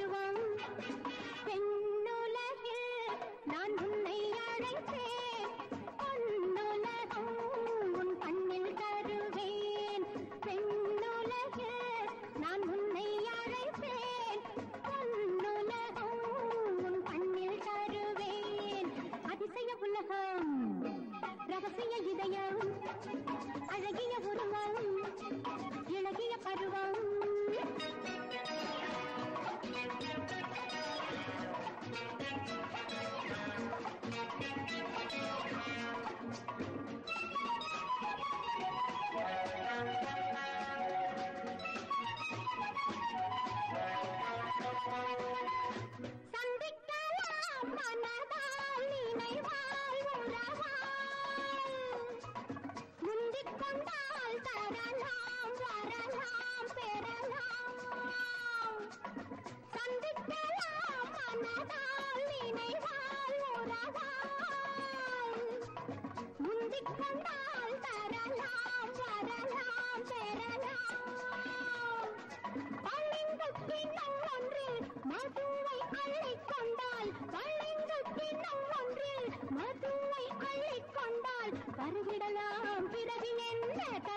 வருவோம் பெண்ணுலகில் நான் உன்னை அழைத்தேன் பொன்னுலகம் உன் கண்ணில் தருவேன் பெண்ணுலகில் நான் உன்னை அழைத்தேன் பொன்னுலகம் உன் கண்ணில் தருவேன். அதிசய உலகம் ரகசிய இதயம்.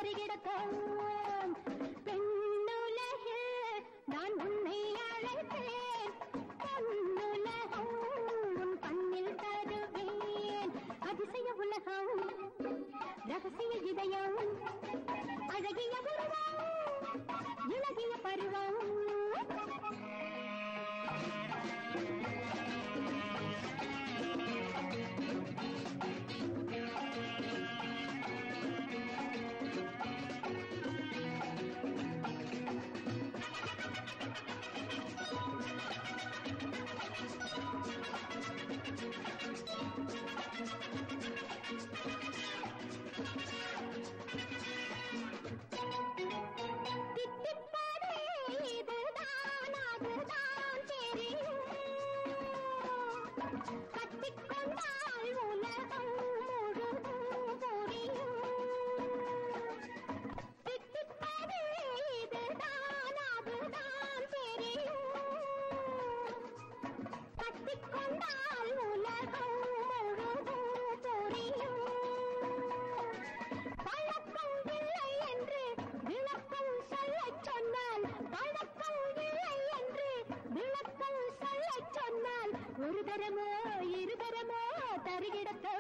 கருகிடக்கும் பெண்ணுலகில் நான் உன்னை அழைத்தேன் பொன்னுலகம் உன் கண்ணில் தருவேன் அதிசய உலகம் ரகசிய இதயம் அழகிய இருதரமோ இருதரமோ தருகிடத்தோ